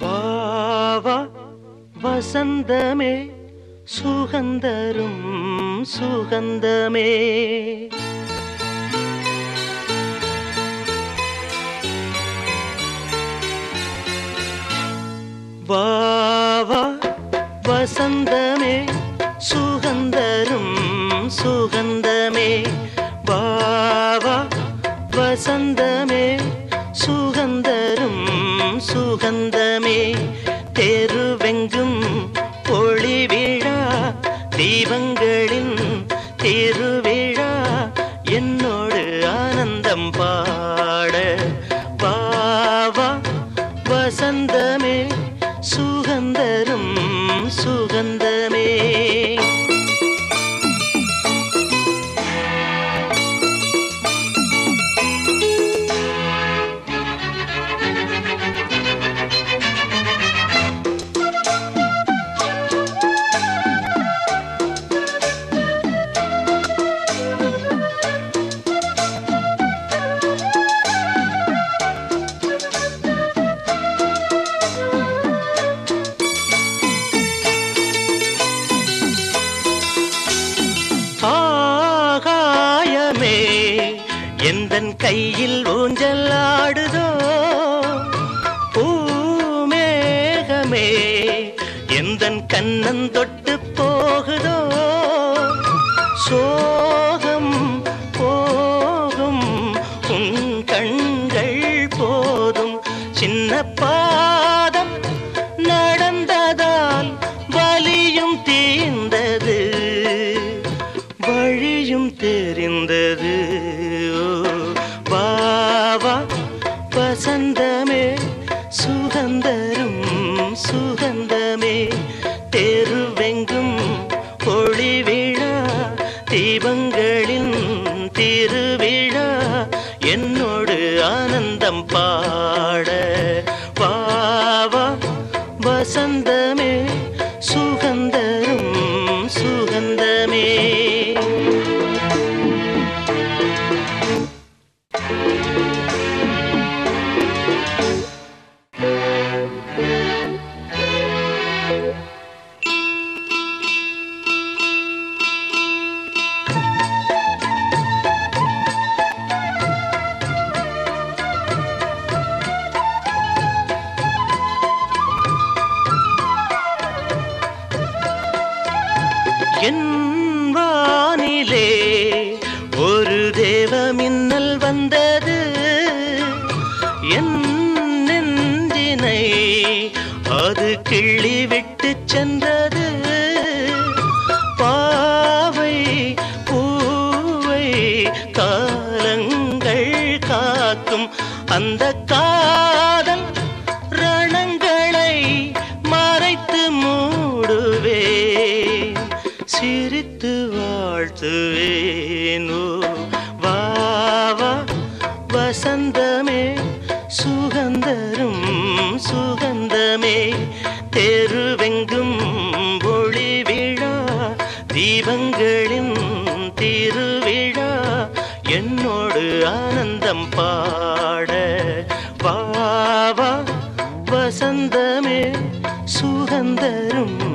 வாவா வசந்தமே சுகந்தரும் சுகந்தமே. வாவா வசந்தமே சுகந்தரும் சுகந்தமே. வாவா வசந்தமே சுகந்தமே. தெருவெங்கும் ஒளி விழா. தீபங்களின் திருவிழா. என்னோடு ஆனந்தம் பாட. பாவா வசந்தமே. சுகந்தரும் சுகந்தமே. ஆகாயமே. எந்தன் கையில் ஊஞ்சல் ஆடுதோ? பூமேகமே. எந்தன் கண்ணன் தொட்டு போகுதோ? சோகம் போகும் உன் கண்கள் போதும். சின்னப்பா வசந்தமே சுகந்தரும் சுகந்தமே. தெருவெங்கும் ஒளி விழா தீபங்களின் திருவிழா. என்னோடு ஆனந்தம் பாட பாவா வசந்தமே சுகந்தரும் சுகந்தமே. என் வானிலே ஒரு தேவ மின்னல் வந்தது. என் நெஞ்சினை அது கிள்ளி விட்டு சென்றது. பாவை பூவை காலங்கள் காக்கும் அந்த காதல் சிரித்து வாழ்த்துவேனோ. வாவா வசந்தமே சுகந்தரும் சுகந்தமே. தெருவெங்கும் ஒளி விழா தீபங்களின் திருவிழா. என்னோடு ஆனந்தம் பாட. வாவா வசந்தமே சுகந்தரும்